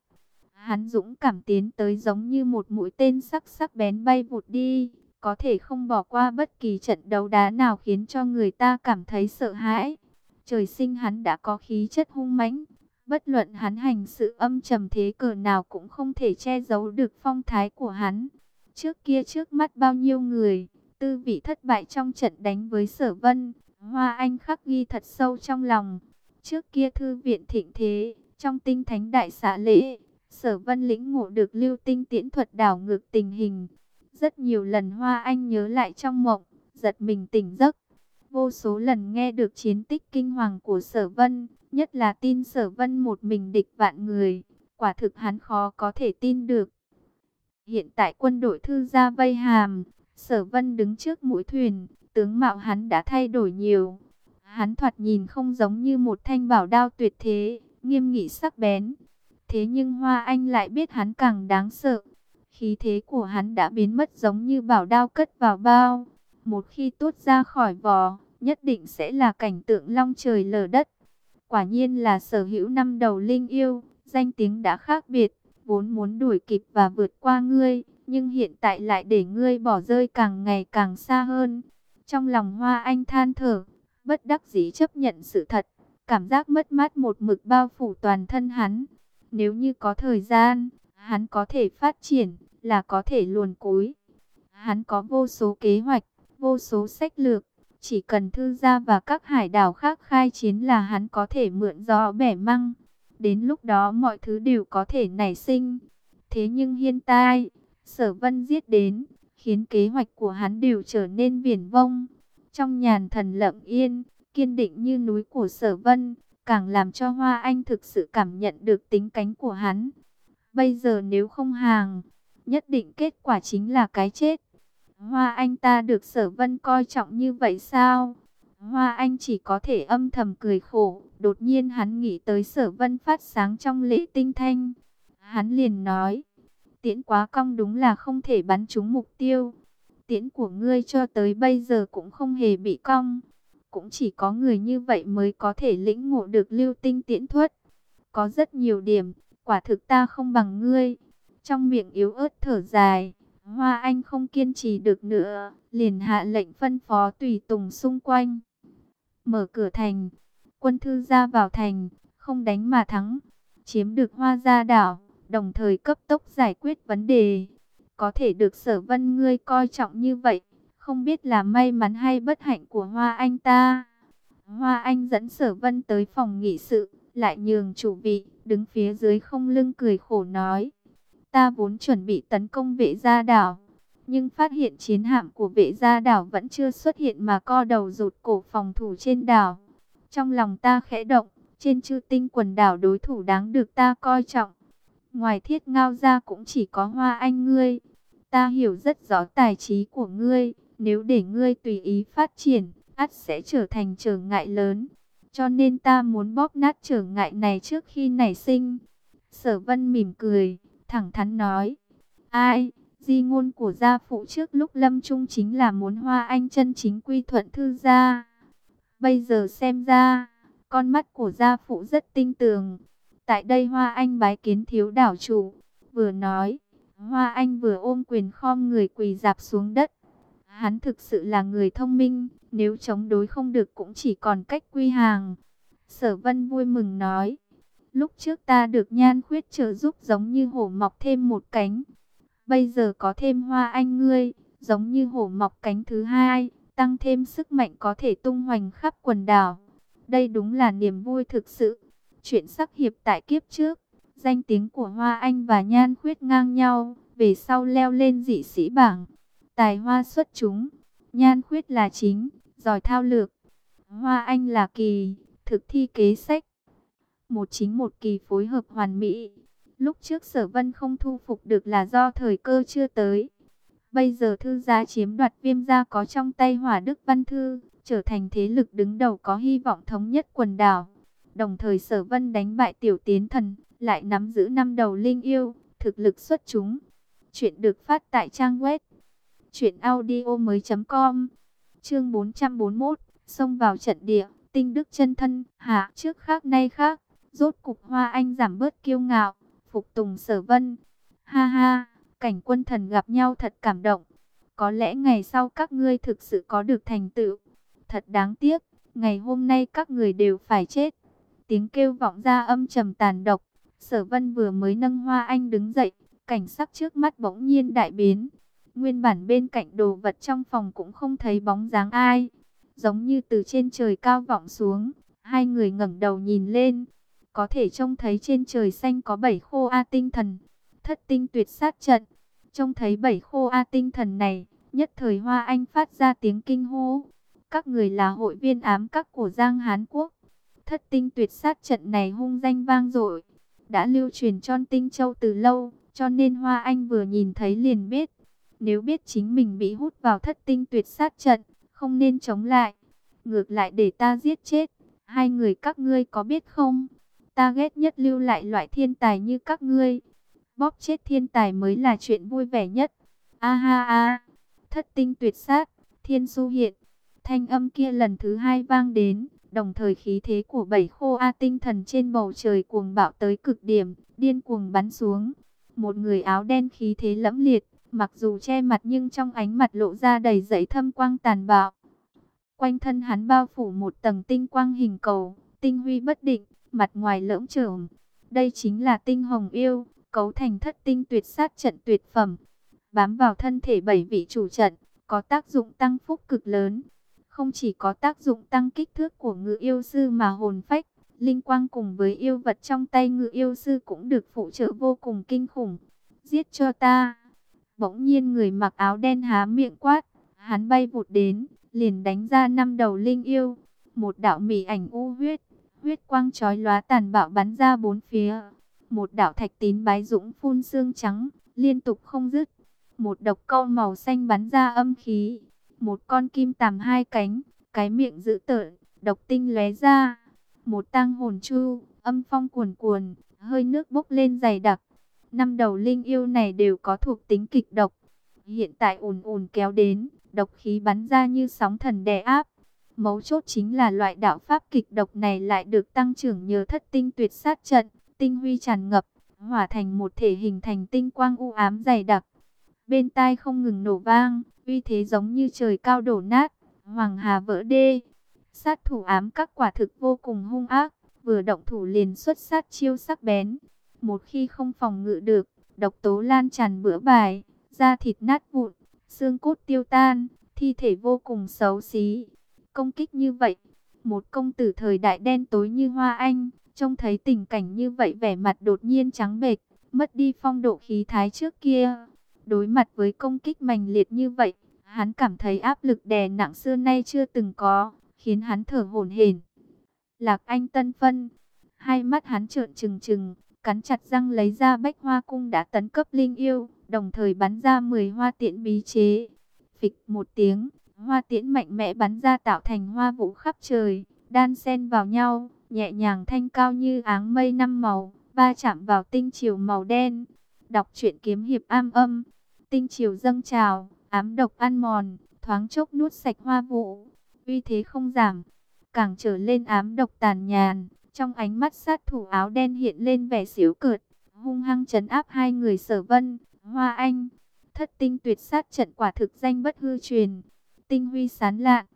Hắn dũng cảm tiến tới giống như một mũi tên sắc sắc bén bay vụt đi. Có thể không bỏ qua bất kỳ trận đấu đá nào khiến cho người ta cảm thấy sợ hãi. Trời sinh hắn đã có khí chất hung mãnh. Bất luận hắn hành sự âm trầm thế cờ nào cũng không thể che giấu được phong thái của hắn. Trước kia trước mắt bao nhiêu người, tư vị thất bại trong trận đánh với sở vân. Hoa Anh khắc ghi thật sâu trong lòng. Trước kia thư viện thịnh thế, trong tinh thánh đại xã lễ, sở vân lĩnh ngộ được lưu tinh tiễn thuật đảo ngược tình hình. Rất nhiều lần Hoa Anh nhớ lại trong mộng, giật mình tỉnh giấc. Vô số lần nghe được chiến tích kinh hoàng của sở vân, nhất là tin sở vân một mình địch vạn người. Quả thực hắn khó có thể tin được. Hiện tại quân đội thư gia vây hàm, sở vân đứng trước mũi thuyền, tướng mạo hắn đã thay đổi nhiều Hắn thoạt nhìn không giống như một thanh bảo đao tuyệt thế, nghiêm nghị sắc bén. Thế nhưng Hoa Anh lại biết hắn càng đáng sợ. Khí thế của hắn đã biến mất giống như bảo đao cất vào bao. Một khi tuốt ra khỏi vò, nhất định sẽ là cảnh tượng long trời lở đất. Quả nhiên là sở hữu năm đầu linh yêu, danh tiếng đã khác biệt, vốn muốn đuổi kịp và vượt qua ngươi, nhưng hiện tại lại để ngươi bỏ rơi càng ngày càng xa hơn. Trong lòng Hoa Anh than thở, bất đắc dĩ chấp nhận sự thật, cảm giác mất mát một mực bao phủ toàn thân hắn. Nếu như có thời gian, hắn có thể phát triển, là có thể luồn cúi. Hắn có vô số kế hoạch, vô số sách lược, chỉ cần thư gia và các hải đảo khác khai chiến là hắn có thể mượn gió bẻ măng. Đến lúc đó mọi thứ đều có thể nảy sinh. Thế nhưng hiện tại, sở vân giết đến, khiến kế hoạch của hắn đều trở nên viển vông. Trong nhàn thần lặng yên, kiên định như núi của sở vân, càng làm cho Hoa Anh thực sự cảm nhận được tính cánh của hắn. Bây giờ nếu không hàng, nhất định kết quả chính là cái chết. Hoa Anh ta được sở vân coi trọng như vậy sao? Hoa Anh chỉ có thể âm thầm cười khổ. Đột nhiên hắn nghĩ tới sở vân phát sáng trong lễ tinh thanh. Hắn liền nói, tiễn quá cong đúng là không thể bắn trúng mục tiêu. Tiễn của ngươi cho tới bây giờ cũng không hề bị cong. Cũng chỉ có người như vậy mới có thể lĩnh ngộ được lưu tinh tiễn thuật. Có rất nhiều điểm, quả thực ta không bằng ngươi. Trong miệng yếu ớt thở dài, Hoa Anh không kiên trì được nữa, liền hạ lệnh phân phó tùy tùng xung quanh. Mở cửa thành, quân thư ra vào thành, không đánh mà thắng, chiếm được hoa gia đảo, đồng thời cấp tốc giải quyết vấn đề. Có thể được sở vân ngươi coi trọng như vậy, không biết là may mắn hay bất hạnh của Hoa Anh ta. Hoa Anh dẫn sở vân tới phòng nghị sự, lại nhường chủ vị, đứng phía dưới không lưng cười khổ nói. Ta vốn chuẩn bị tấn công vệ gia đảo, nhưng phát hiện chiến hạm của vệ gia đảo vẫn chưa xuất hiện mà co đầu rụt cổ phòng thủ trên đảo. Trong lòng ta khẽ động, trên chư tinh quần đảo đối thủ đáng được ta coi trọng. Ngoài thiết ngao ra cũng chỉ có hoa anh ngươi. Ta hiểu rất rõ tài trí của ngươi, nếu để ngươi tùy ý phát triển, ắt sẽ trở thành trở ngại lớn. Cho nên ta muốn bóp nát trở ngại này trước khi nảy sinh. Sở vân mỉm cười, thẳng thắn nói. Ai, di ngôn của gia phụ trước lúc lâm trung chính là muốn hoa anh chân chính quy thuận thư gia. Bây giờ xem ra, con mắt của gia phụ rất tinh tường. Tại đây hoa anh bái kiến thiếu đảo chủ, vừa nói, hoa anh vừa ôm quyền khom người quỳ dạp xuống đất. Hắn thực sự là người thông minh, nếu chống đối không được cũng chỉ còn cách quy hàng. Sở vân vui mừng nói, lúc trước ta được nhan khuyết trợ giúp giống như hổ mọc thêm một cánh. Bây giờ có thêm hoa anh ngươi, giống như hổ mọc cánh thứ hai, tăng thêm sức mạnh có thể tung hoành khắp quần đảo. Đây đúng là niềm vui thực sự. Chuyện sắc hiệp tại kiếp trước, danh tiếng của Hoa Anh và Nhan Khuyết ngang nhau, về sau leo lên dị sĩ bảng. Tài hoa xuất chúng, Nhan Khuyết là chính, giỏi thao lược. Hoa Anh là kỳ, thực thi kế sách. Một chính một kỳ phối hợp hoàn mỹ. Lúc trước sở vân không thu phục được là do thời cơ chưa tới. Bây giờ thư gia chiếm đoạt viêm gia có trong tay hỏa đức văn thư, trở thành thế lực đứng đầu có hy vọng thống nhất quần đảo. Đồng thời sở vân đánh bại tiểu tiến thần, lại nắm giữ năm đầu linh yêu, thực lực xuất chúng. Chuyện được phát tại trang web truyệnaudiomoi.com. Chương 441, xông vào trận địa, tinh đức chân thân, hạ trước khác nay khác, rốt cục Hoa Anh giảm bớt kiêu ngạo, phục tùng Sở Vân. Ha ha, cảnh quân thần gặp nhau thật cảm động. Có lẽ ngày sau các ngươi thực sự có được thành tựu. Thật đáng tiếc, ngày hôm nay các người đều phải chết. Tiếng kêu vọng ra âm trầm tàn độc. Sở vân vừa mới nâng hoa anh đứng dậy, cảnh sắc trước mắt bỗng nhiên đại biến. Nguyên bản bên cạnh đồ vật trong phòng cũng không thấy bóng dáng ai. Giống như từ trên trời cao vọng xuống, hai người ngẩng đầu nhìn lên. Có thể trông thấy trên trời xanh có bảy khô A tinh thần, thất tinh tuyệt sát trận. Trông thấy bảy khô A tinh thần này, nhất thời Hoa Anh phát ra tiếng kinh hô. Các người là hội viên ám các của Giang Hán Quốc. Thất tinh tuyệt sát trận này hung danh vang dội, đã lưu truyền cho tinh châu từ lâu, cho nên Hoa Anh vừa nhìn thấy liền biết. Nếu biết chính mình bị hút vào thất tinh tuyệt sát trận, không nên chống lại. Ngược lại để ta giết chết. Hai người các ngươi có biết không? Ta ghét nhất lưu lại loại thiên tài như các ngươi. Bóp chết thiên tài mới là chuyện vui vẻ nhất. A ha a. Thất tinh tuyệt sát, thiên su hiện. Thanh âm kia lần thứ hai vang đến, đồng thời khí thế của bảy khô A tinh thần trên bầu trời cuồng bạo tới cực điểm, điên cuồng bắn xuống. Một người áo đen khí thế lẫm liệt, mặc dù che mặt nhưng trong ánh mặt lộ ra đầy dãy thâm quang tàn bạo. Quanh thân hắn bao phủ một tầng tinh quang hình cầu, tinh huy bất định, mặt ngoài lỡm trởm. Đây chính là tinh hồng yêu, cấu thành thất tinh tuyệt sát trận tuyệt phẩm. Bám vào thân thể bảy vị chủ trận, có tác dụng tăng phúc cực lớn. Không chỉ có tác dụng tăng kích thước của ngự yêu sư mà hồn phách, linh quang cùng với yêu vật trong tay ngự yêu sư cũng được phụ trợ vô cùng kinh khủng. Giết cho ta! Bỗng nhiên người mặc áo đen há miệng quát, hắn bay vụt đến, liền đánh ra năm đầu linh yêu. Một đạo mỉ ảnh u huyết, huyết quang chói lóa tàn bạo bắn ra bốn phía. Một đạo thạch tín bái dũng phun xương trắng, liên tục không dứt. Một độc câu màu xanh bắn ra âm khí. Một con kim tằm hai cánh, cái miệng dữ tợn, độc tinh lóe ra. Một tang hồn chu, âm phong cuồn cuồn, hơi nước bốc lên dày đặc. Năm đầu linh yêu này đều có thuộc tính kịch độc. Hiện tại ùn ùn kéo đến, độc khí bắn ra như sóng thần đè áp. Mấu chốt chính là loại đạo pháp kịch độc này lại được tăng trưởng nhờ thất tinh tuyệt sát trận, tinh huy tràn ngập, hỏa thành một thể hình thành tinh quang u ám dày đặc. Bên tai không ngừng nổ vang, uy thế giống như trời cao đổ nát, hoàng hà vỡ đê. Sát thủ ám các quả thực vô cùng hung ác, vừa động thủ liền xuất sát chiêu sắc bén. Một khi không phòng ngự được, độc tố lan tràn bữa bài, da thịt nát vụn, xương cốt tiêu tan, thi thể vô cùng xấu xí. Công kích như vậy, một công tử thời đại đen tối như Hoa Anh, trông thấy tình cảnh như vậy vẻ mặt đột nhiên trắng bệch, mất đi phong độ khí thái trước kia. Đối mặt với công kích mạnh liệt như vậy, hắn cảm thấy áp lực đè nặng xưa nay chưa từng có, khiến hắn thở hổn hển. Lạc Anh Tân Phân, hai mắt hắn trợn trừng trừng, cắn chặt răng lấy ra bách hoa cung đã tấn cấp linh yêu, đồng thời bắn ra 10 hoa tiễn bí chế. Phịch một tiếng, hoa tiễn mạnh mẽ bắn ra tạo thành hoa vũ khắp trời, đan xen vào nhau, nhẹ nhàng thanh cao như áng mây năm màu, ba chạm vào tinh chiều màu đen. Đọc truyện kiếm hiệp am âm, tinh chiều dâng trào, ám độc ăn mòn, thoáng chốc nuốt sạch hoa vụ uy thế không giảm, càng trở lên ám độc tàn nhàn. Trong ánh mắt sát thủ áo đen hiện lên vẻ xỉu cợt, hung hăng chấn áp hai người sở vân, hoa anh. Thất tinh tuyệt sát trận quả thực danh bất hư truyền, tinh huy sán lạn,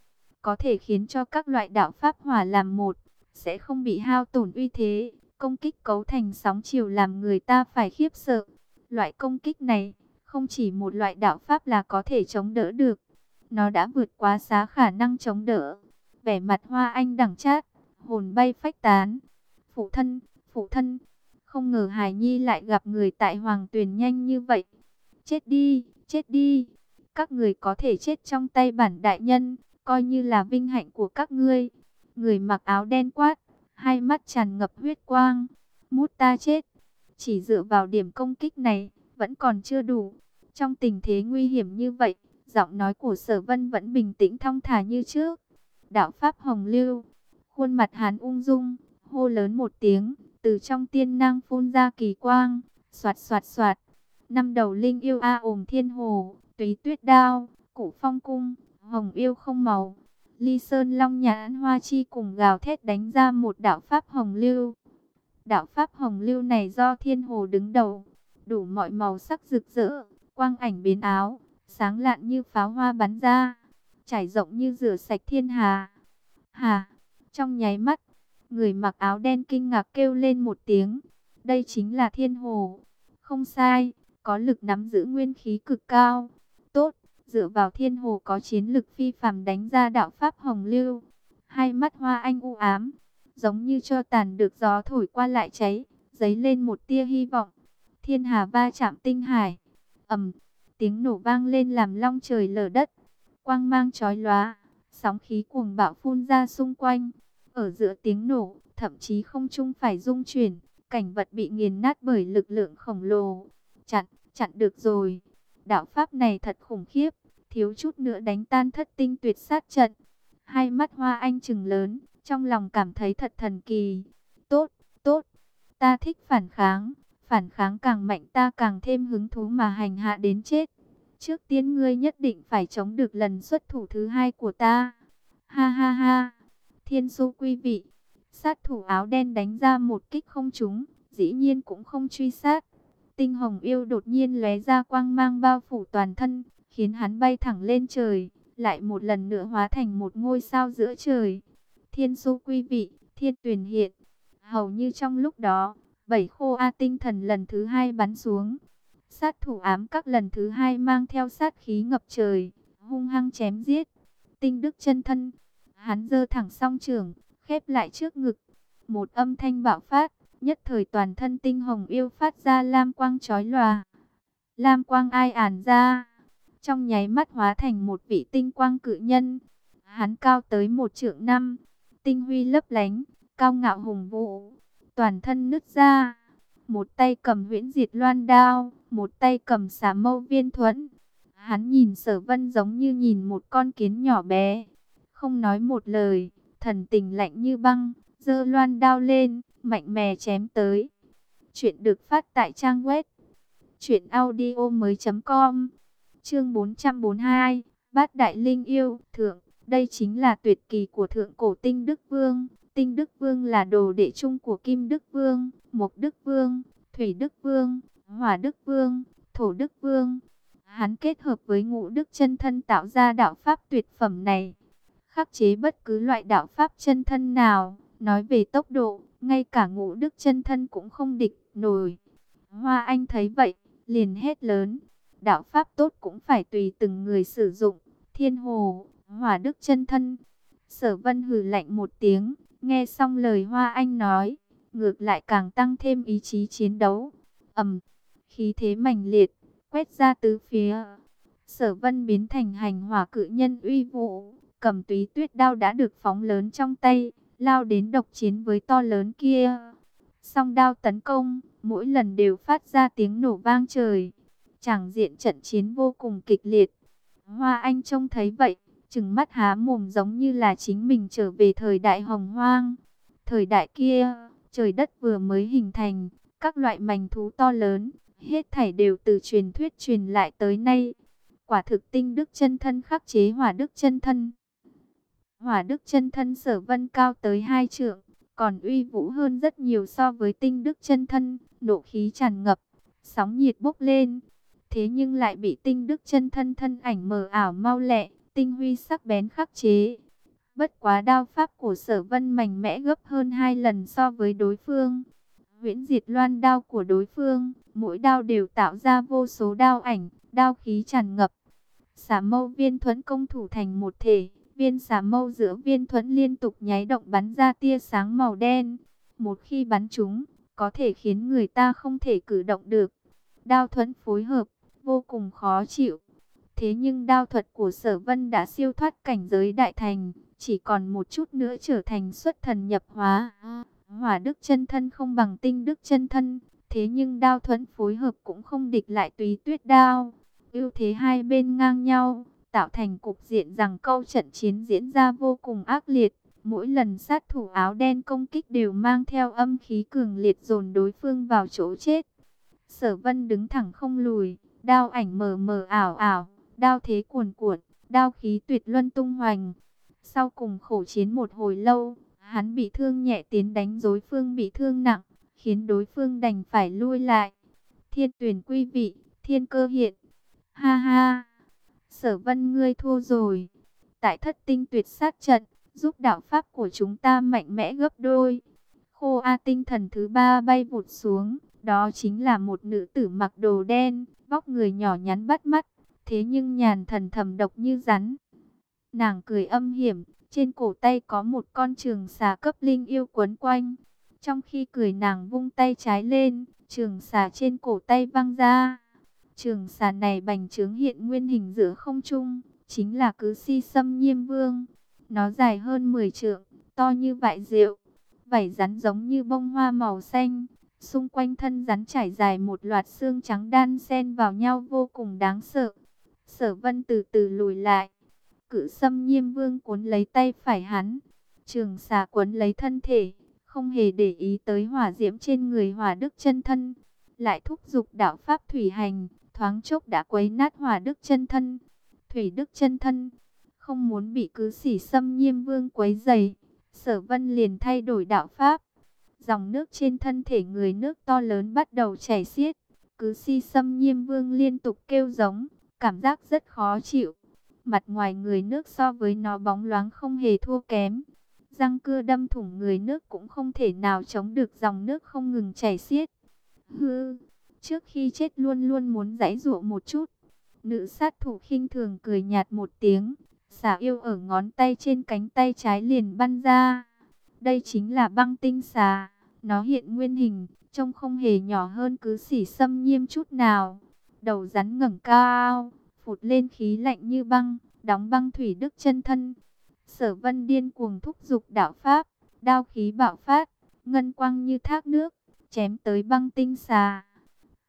có thể khiến cho các loại đạo pháp hỏa làm một, sẽ không bị hao tổn uy thế, công kích cấu thành sóng chiều làm người ta phải khiếp sợ. Loại công kích này, không chỉ một loại đạo pháp là có thể chống đỡ được, nó đã vượt quá xá khả năng chống đỡ. Vẻ mặt hoa anh đẳng chát, hồn bay phách tán. Phụ thân, phụ thân, không ngờ Hải Nhi lại gặp người tại Hoàng Tuyền nhanh như vậy. Chết đi, chết đi, các người có thể chết trong tay bản đại nhân, coi như là vinh hạnh của các ngươi. Người mặc áo đen quát, hai mắt tràn ngập huyết quang, mút ta chết. Chỉ dựa vào điểm công kích này, vẫn còn chưa đủ. Trong tình thế nguy hiểm như vậy, giọng nói của sở vân vẫn bình tĩnh thong thả như trước. Đạo Pháp Hồng Lưu, khuôn mặt hán ung dung, hô lớn một tiếng, từ trong tiên năng phun ra kỳ quang, soạt soạt soạt. Năm đầu linh yêu a ồm thiên hồ, túy tuyết đao, củ phong cung, hồng yêu không màu. Ly Sơn Long Nhãn Hoa Chi cùng gào thét đánh ra một đạo Pháp Hồng Lưu. Đạo Pháp Hồng Lưu này do thiên hồ đứng đầu, đủ mọi màu sắc rực rỡ, quang ảnh biến áo, sáng lạn như pháo hoa bắn ra, trải rộng như rửa sạch thiên hà. Hà, trong nháy mắt, người mặc áo đen kinh ngạc kêu lên một tiếng, đây chính là thiên hồ. Không sai, có lực nắm giữ nguyên khí cực cao. Tốt, dựa vào thiên hồ có chiến lực phi phàm đánh ra đạo pháp hồng lưu. Hai mắt hoa anh u ám, giống như cho tàn được gió thổi qua lại cháy, giấy lên một tia hy vọng. Thiên hà va chạm tinh hải, ầm, tiếng nổ vang lên làm long trời lở đất, quang mang chói lóa, sóng khí cuồng bạo phun ra xung quanh. Ở giữa tiếng nổ, thậm chí không trung phải rung chuyển, cảnh vật bị nghiền nát bởi lực lượng khổng lồ. Chặn, chặn được rồi. Đạo pháp này thật khủng khiếp, thiếu chút nữa đánh tan thất tinh tuyệt sát trận. Hai mắt hoa anh trừng lớn, trong lòng cảm thấy thật thần kỳ. Tốt, tốt, ta thích phản kháng, phản kháng càng mạnh ta càng thêm hứng thú mà hành hạ đến chết. Trước tiên ngươi nhất định phải chống được lần xuất thủ thứ hai của ta. Ha ha ha, thiên su quý vị, sát thủ áo đen đánh ra một kích không trúng, dĩ nhiên cũng không truy sát. Tinh hồng yêu đột nhiên lóe ra quang mang bao phủ toàn thân, khiến hắn bay thẳng lên trời, lại một lần nữa hóa thành một ngôi sao giữa trời. Thiên su quý vị, thiên tuyển hiện, hầu như trong lúc đó, bảy khô A tinh thần lần thứ hai bắn xuống. Sát thủ ám các lần thứ hai mang theo sát khí ngập trời, hung hăng chém giết. Tinh đức chân thân, hắn giơ thẳng song trường, khép lại trước ngực. Một âm thanh bạo phát, nhất thời toàn thân tinh hồng yêu phát ra lam quang chói lòa. Lam quang ai ản ra, trong nháy mắt hóa thành một vị tinh quang cự nhân. Hắn cao tới một trượng năm, tinh huy lấp lánh, cao ngạo hùng vũ, toàn thân nứt ra. Một tay cầm huyễn diệt loan đao, một tay cầm xà mâu viên thuẫn. Hắn nhìn sở vân giống như nhìn một con kiến nhỏ bé, không nói một lời, thần tình lạnh như băng, giơ loan đao lên, mạnh mẽ chém tới. Chuyện được phát tại trang web Chuyện audio mới com Chương 442 Bát Đại Linh Yêu Thượng Đây chính là tuyệt kỳ của Thượng Cổ Tinh Đức Vương Tinh Đức Vương là đồ đệ chung của Kim Đức Vương Mộc Đức Vương Thủy Đức Vương Hỏa Đức Vương Thổ Đức Vương Hắn kết hợp với ngũ đức chân thân tạo ra đạo pháp tuyệt phẩm này Khắc chế bất cứ loại đạo pháp chân thân nào Nói về tốc độ Ngay cả ngũ đức chân thân cũng không địch nổi Hoa Anh thấy vậy liền hét lớn. Đạo pháp tốt cũng phải tùy từng người sử dụng. Thiên hồ, hỏa đức chân thân. Sở vân hừ lạnh một tiếng, nghe xong lời Hoa Anh nói, ngược lại càng tăng thêm ý chí chiến đấu. ầm, khí thế mạnh liệt, quét ra tứ phía. Sở vân biến thành hành hỏa cự nhân uy vũ, cầm túy tuyết đao đã được phóng lớn trong tay, lao đến độc chiến với to lớn kia. Song đao tấn công, mỗi lần đều phát ra tiếng nổ vang trời. Tràng diện trận chiến vô cùng kịch liệt. Hoa Anh trông thấy vậy, chừng mắt há mồm giống như là chính mình trở về thời đại hồng hoang. Thời đại kia, trời đất vừa mới hình thành, các loại mảnh thú to lớn, hết thảy đều từ truyền thuyết truyền lại tới nay. Quả thực tinh đức chân thân khắc chế hỏa đức chân thân. Hỏa đức chân thân sở vân cao tới hai trượng, còn uy vũ hơn rất nhiều so với tinh đức chân thân, nộ khí tràn ngập, sóng nhiệt bốc lên. Thế nhưng lại bị tinh đức chân thân thân ảnh mờ ảo mau lẹ, tinh huy sắc bén khắc chế. Bất quá đao pháp của sở vân mạnh mẽ gấp hơn hai lần so với đối phương. Huyễn diệt loan đao của đối phương, mỗi đao đều tạo ra vô số đao ảnh, đao khí tràn ngập. Xả mâu viên thuẫn công thủ thành một thể, viên xả mâu giữa viên thuẫn liên tục nháy động bắn ra tia sáng màu đen. Một khi bắn chúng, có thể khiến người ta không thể cử động được. Đao thuẫn phối hợp, vô cùng khó chịu. Thế nhưng đao thuật của sở vân đã siêu thoát cảnh giới đại thành, chỉ còn một chút nữa trở thành xuất thần nhập hóa. Hỏa đức chân thân không bằng tinh đức chân thân, thế nhưng đao thuẫn phối hợp cũng không địch lại tùy tuyết đao. ưu thế hai bên ngang nhau, tạo thành cục diện rằng câu trận chiến diễn ra vô cùng ác liệt. Mỗi lần sát thủ áo đen công kích đều mang theo âm khí cường liệt dồn đối phương vào chỗ chết. Sở vân đứng thẳng không lùi, đao ảnh mờ mờ ảo ảo, đao thế cuồn cuộn, đao khí tuyệt luân tung hoành. Sau cùng khổ chiến một hồi lâu, hắn bị thương nhẹ tiến đánh đối phương bị thương nặng, khiến đối phương đành phải lui lại. Thiên tuyển quy vị, thiên cơ hiện. Ha ha, sở vân ngươi thua rồi. Tại thất tinh tuyệt sát trận, giúp đạo pháp của chúng ta mạnh mẽ gấp đôi. Khô A tinh thần thứ ba bay vụt xuống, đó chính là một nữ tử mặc đồ đen, vóc người nhỏ nhắn bắt mắt, thế nhưng nhàn thần thầm độc như rắn. Nàng cười âm hiểm, trên cổ tay có một con trường xà cấp linh yêu quấn quanh. Trong khi cười nàng vung tay trái lên, trường xà trên cổ tay văng ra. Trường xà này bành trướng hiện nguyên hình giữa không trung, chính là cứ si xâm nhiêm vương. Nó dài hơn 10 trượng, to như vại rượu, vảy rắn giống như bông hoa màu xanh. Xung quanh thân rắn trải dài một loạt xương trắng đan xen vào nhau vô cùng đáng sợ. Sở vân từ từ lùi lại. Cự xâm nhiêm vương cuốn lấy tay phải hắn. Trường xà cuốn lấy thân thể. Không hề để ý tới hỏa diễm trên người hỏa đức chân thân. Lại thúc giục đạo pháp thủy hành. Thoáng chốc đã quấy nát hỏa đức chân thân. Thủy đức chân thân không muốn bị cứ xỉ xâm nhiêm vương quấy dày, sở vân liền thay đổi đạo pháp. Dòng nước trên thân thể người nước to lớn bắt đầu chảy xiết, cứ si xâm nhiêm vương liên tục kêu giống, cảm giác rất khó chịu. Mặt ngoài người nước so với nó bóng loáng không hề thua kém. Răng cưa đâm thủng người nước cũng không thể nào chống được dòng nước không ngừng chảy xiết. Hư, trước khi chết luôn luôn muốn giải dụa một chút. Nữ sát thủ khinh thường cười nhạt một tiếng, Xà yêu ở ngón tay trên cánh tay trái liền bắn ra. Đây chính là băng tinh xà. Nó hiện nguyên hình, trông không hề nhỏ hơn cứ xỉ xâm nhiêm chút nào. Đầu rắn ngẩng cao, phụt lên khí lạnh như băng, đóng băng thủy đức chân thân. Sở vân điên cuồng thúc dục đạo pháp, đao khí bạo phát, ngân quang như thác nước, chém tới băng tinh xà.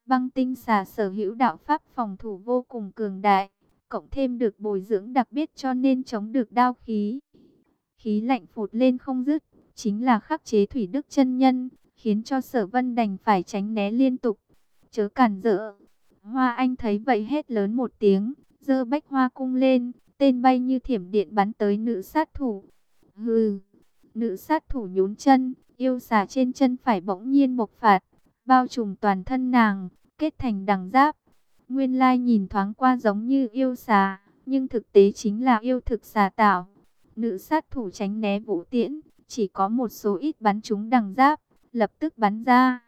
Băng tinh xà sở hữu đạo pháp phòng thủ vô cùng cường đại, cộng thêm được bồi dưỡng đặc biệt cho nên chống được đao khí. Khí lạnh phụt lên không dứt, chính là khắc chế thủy đức chân nhân, khiến cho sở vân đành phải tránh né liên tục. Chớ cản rỡ, Hoa Anh thấy vậy hét lớn một tiếng, giơ bách hoa cung lên, tên bay như thiểm điện bắn tới nữ sát thủ. Hừ, nữ sát thủ nhún chân, yêu xà trên chân phải bỗng nhiên bộc phạt, bao trùm toàn thân nàng, kết thành đằng giáp. Nguyên lai nhìn thoáng qua giống như yêu xà, nhưng thực tế chính là yêu thực xà tạo. Nữ sát thủ tránh né vũ tiễn, chỉ có một số ít bắn trúng đằng giáp, lập tức bắn ra.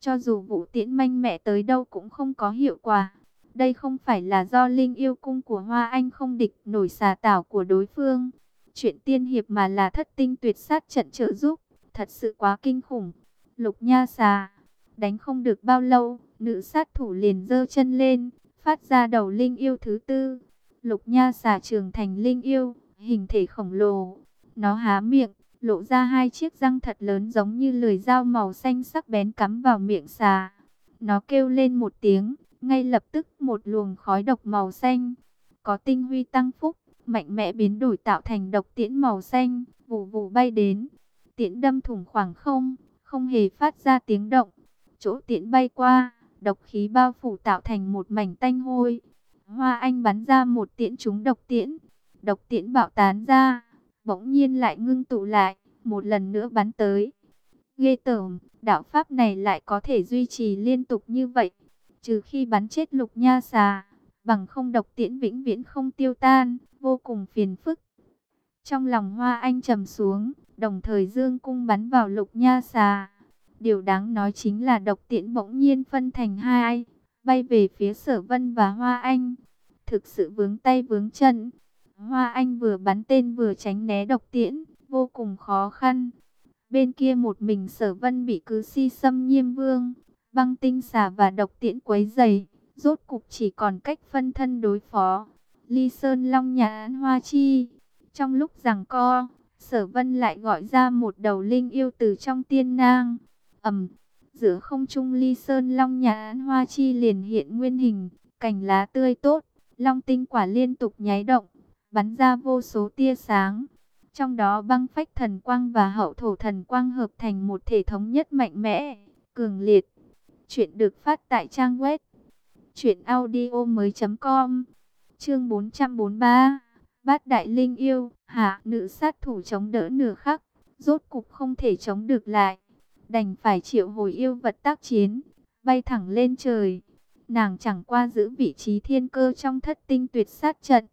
Cho dù vũ tiễn manh mẹ tới đâu cũng không có hiệu quả. Đây không phải là do linh yêu cung của Hoa Anh không địch nổi xà tảo của đối phương. Chuyện tiên hiệp mà là thất tinh tuyệt sát trận trợ giúp. Thật sự quá kinh khủng. Lục nha xà. Đánh không được bao lâu, nữ sát thủ liền giơ chân lên, phát ra đầu linh yêu thứ tư. Lục nha xà trường thành linh yêu, hình thể khổng lồ. Nó há miệng, lộ ra hai chiếc răng thật lớn giống như lưỡi dao màu xanh sắc bén cắm vào miệng xà. Nó kêu lên một tiếng, ngay lập tức một luồng khói độc màu xanh, có tinh huy tăng phúc, mạnh mẽ biến đổi tạo thành độc tiễn màu xanh, vù vù bay đến. Tiễn đâm thủng khoảng không, không hề phát ra tiếng động. Chỗ tiễn bay qua, độc khí bao phủ tạo thành một mảnh tanh hôi. Hoa Anh bắn ra một tiễn trúng độc tiễn, độc tiễn bạo tán ra, bỗng nhiên lại ngưng tụ lại, một lần nữa bắn tới. Ghê tởm, đạo pháp này lại có thể duy trì liên tục như vậy, trừ khi bắn chết lục nha xà, bằng không độc tiễn vĩnh viễn không tiêu tan, vô cùng phiền phức. Trong lòng Hoa Anh trầm xuống, đồng thời dương cung bắn vào lục nha xà. Điều đáng nói chính là độc tiễn bỗng nhiên phân thành hai, bay về phía sở vân và Hoa Anh. Thực sự vướng tay vướng chân. Hoa Anh vừa bắn tên vừa tránh né độc tiễn, vô cùng khó khăn. Bên kia một mình sở vân bị cứ si xâm nhiêm vương, băng tinh xà và độc tiễn quấy dày, rốt cục chỉ còn cách phân thân đối phó. Ly Sơn Long nhà án Hoa Chi, trong lúc rằng co, sở vân lại gọi ra một đầu linh yêu từ trong tiên nang. ẩm giữa không trung Ly Sơn Long nhà án Hoa Chi liền hiện nguyên hình, cành lá tươi tốt, long tinh quả liên tục nháy động, bắn ra vô số tia sáng. Trong đó băng phách thần quang và hậu thổ thần quang hợp thành một thể thống nhất mạnh mẽ, cường liệt. Chuyện được phát tại trang web truyệnaudiomoi.com. Chương 443. Bát đại linh yêu, hạ nữ sát thủ chống đỡ nửa khắc, rốt cục không thể chống được lại, đành phải triệu hồi yêu vật tác chiến, bay thẳng lên trời. Nàng chẳng qua giữ vị trí thiên cơ trong thất tinh tuyệt sát trận.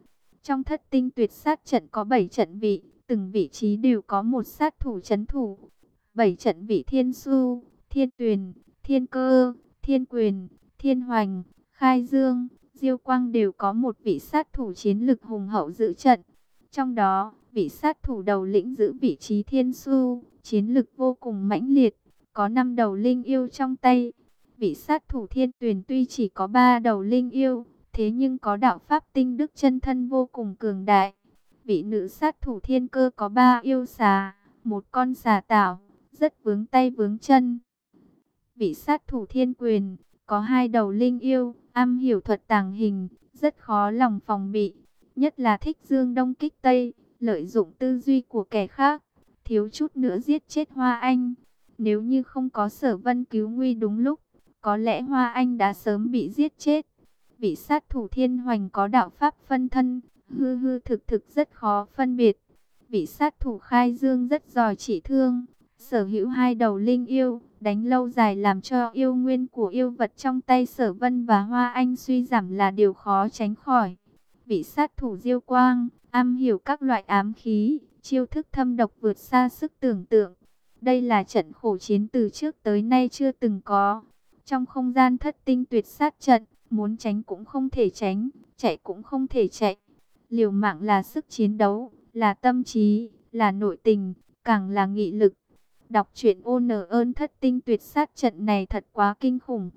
Trong thất tinh tuyệt sát trận có 7 trận vị, từng vị trí đều có một sát thủ chấn thủ. 7 trận vị thiên su, thiên tuyền, thiên cơ, thiên quyền, thiên hoành, khai dương, diêu quang đều có một vị sát thủ chiến lực hùng hậu giữ trận. Trong đó, vị sát thủ đầu lĩnh giữ vị trí thiên su, chiến lực vô cùng mãnh liệt, có 5 đầu linh yêu trong tay. Vị sát thủ thiên tuyền tuy chỉ có 3 đầu linh yêu, thế nhưng có đạo pháp tinh đức chân thân vô cùng cường đại. Vị nữ sát thủ thiên cơ có ba yêu xà, một con xà tảo, rất vướng tay vướng chân vị sát thủ thiên quyền, có hai đầu linh yêu, am hiểu thuật tàng hình, rất khó lòng phòng bị, nhất là thích dương đông kích tây, lợi dụng tư duy của kẻ khác, thiếu chút nữa giết chết Hoa Anh. Nếu như không có sở vân cứu nguy đúng lúc, có lẽ Hoa Anh đã sớm bị giết chết. Vị sát thủ thiên hoành có đạo pháp phân thân, hư hư thực thực rất khó phân biệt. Vị sát thủ khai dương rất giỏi chỉ thương, sở hữu hai đầu linh yêu, đánh lâu dài làm cho yêu nguyên của yêu vật trong tay sở vân và hoa anh suy giảm là điều khó tránh khỏi. Vị sát thủ diêu quang, am hiểu các loại ám khí, chiêu thức thâm độc vượt xa sức tưởng tượng. Đây là trận khổ chiến từ trước tới nay chưa từng có. Trong không gian thất tinh tuyệt sát trận, muốn tránh cũng không thể tránh, chạy cũng không thể chạy. Liều mạng là sức chiến đấu, là tâm trí, là nội tình, càng là nghị lực. Đọc truyện ôn ơn thất tinh tuyệt sát trận này thật quá kinh khủng.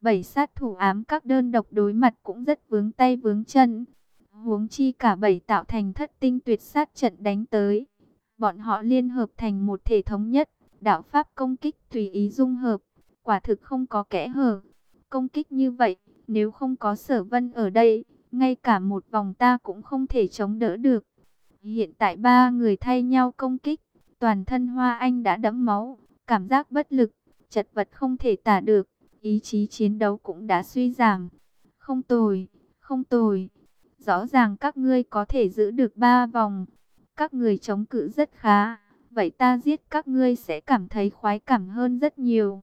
Bảy sát thủ ám các đơn độc đối mặt cũng rất vướng tay vướng chân. Huống chi cả bảy tạo thành thất tinh tuyệt sát trận đánh tới. Bọn họ liên hợp thành một thể thống nhất, đạo pháp công kích tùy ý dung hợp, quả thực không có kẽ hở. Công kích như vậy, nếu không có sở vân ở đây, ngay cả một vòng ta cũng không thể chống đỡ được. Hiện tại ba người thay nhau công kích, Toàn thân Hoa Anh đã đẫm máu, cảm giác bất lực, chật vật không thể tả được, ý chí chiến đấu cũng đã suy giảm. Không tồi, không tồi. Rõ ràng các ngươi có thể giữ được ba vòng. Các người chống cự rất khá. Vậy ta giết các ngươi sẽ cảm thấy khoái cảm hơn rất nhiều.